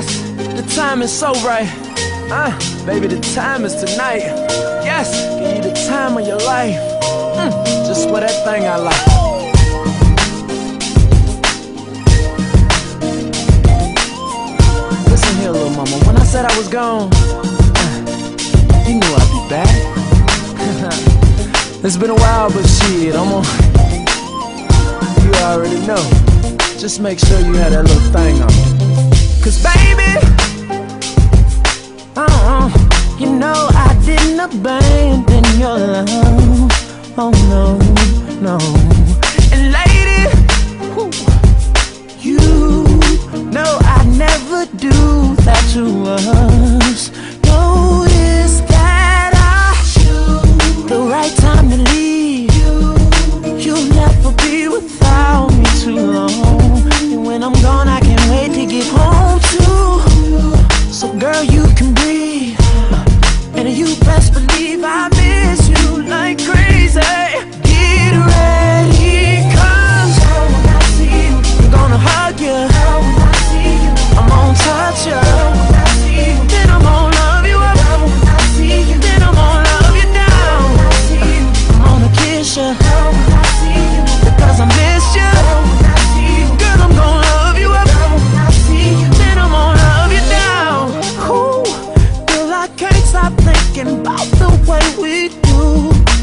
Yes, the time is so right. Ah, uh, baby, the time is tonight. Yes, give you the time of your life. Mm, just for that thing I like. Listen here, little mama. When I said I was gone, uh, you knew I'd be back. it's been a while, but shit, I'm on. You already know. Just make sure you had that little thing on. abandon your love. Oh no, no.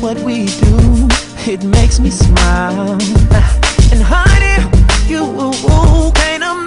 what we do, it makes me smile. And honey, you can't imagine.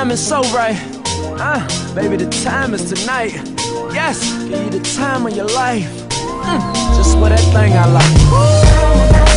time is so right. Uh, baby, the time is tonight. Yes, give you the time of your life. Mm, just for that thing I like. Ooh.